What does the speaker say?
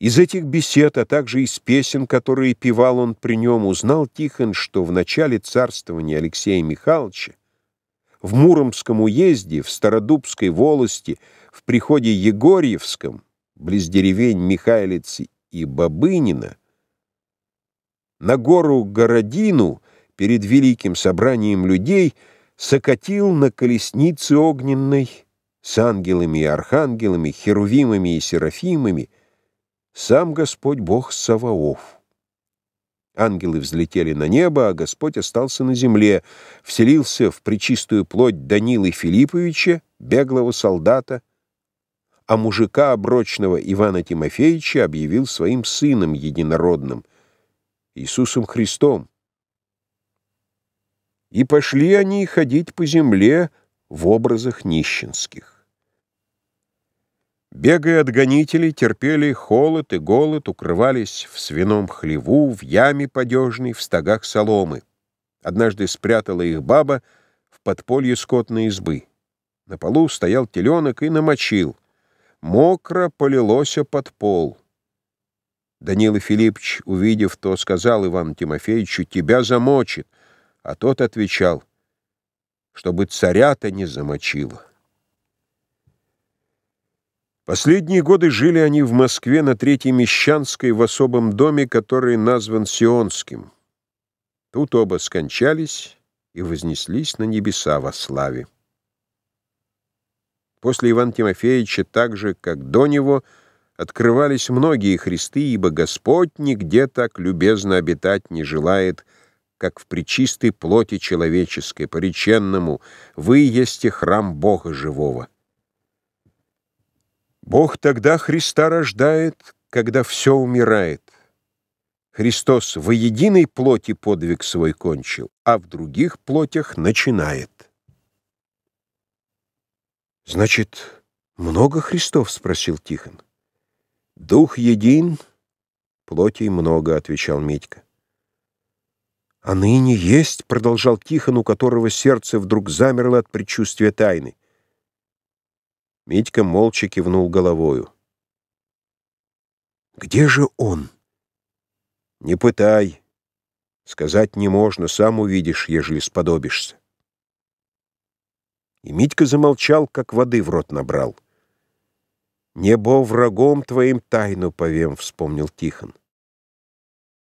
Из этих бесед, а также из песен, которые певал он при нем, узнал Тихон, что в начале царствования Алексея Михайловича в Муромском уезде, в Стародубской волости, в приходе Егорьевском, близ деревень Михайлицы и Бабынина, на гору Городину перед великим собранием людей сокатил на колеснице огненной с ангелами и архангелами, херувимами и серафимами сам Господь Бог Саваоф. Ангелы взлетели на небо, а Господь остался на земле, вселился в причистую плоть Данилы Филипповича, беглого солдата, а мужика оброчного Ивана Тимофеевича объявил своим сыном единородным, Иисусом Христом. И пошли они ходить по земле в образах нищенских. Бегая от гонителей, терпели холод и голод, укрывались в свином хлеву, в яме подежной, в стогах соломы. Однажды спрятала их баба в подполье скотной избы. На полу стоял теленок и намочил. Мокро полилося под пол. Данила Филиппович, увидев то, сказал Ивану Тимофеевичу, «Тебя замочит». А тот отвечал, «Чтобы царя-то не замочило». Последние годы жили они в Москве на Третьей Мещанской в особом доме, который назван Сионским. Тут оба скончались и вознеслись на небеса во славе. После Ивана Тимофеевича, так же, как до него, открывались многие христы, ибо Господь нигде так любезно обитать не желает, как в причистой плоти человеческой, пореченному «Вы есте храм Бога живого». Бог тогда Христа рождает, когда все умирает. Христос во единой плоти подвиг свой кончил, а в других плотях начинает. «Значит, много Христов?» — спросил Тихон. «Дух един, плотей много», — отвечал Митька. «А ныне есть», — продолжал Тихон, у которого сердце вдруг замерло от предчувствия тайны. Митька молча кивнул головою. «Где же он?» «Не пытай. Сказать не можно, сам увидишь, ежели сподобишься». И Митька замолчал, как воды в рот набрал. «Небо врагом твоим тайну повем», — вспомнил Тихон.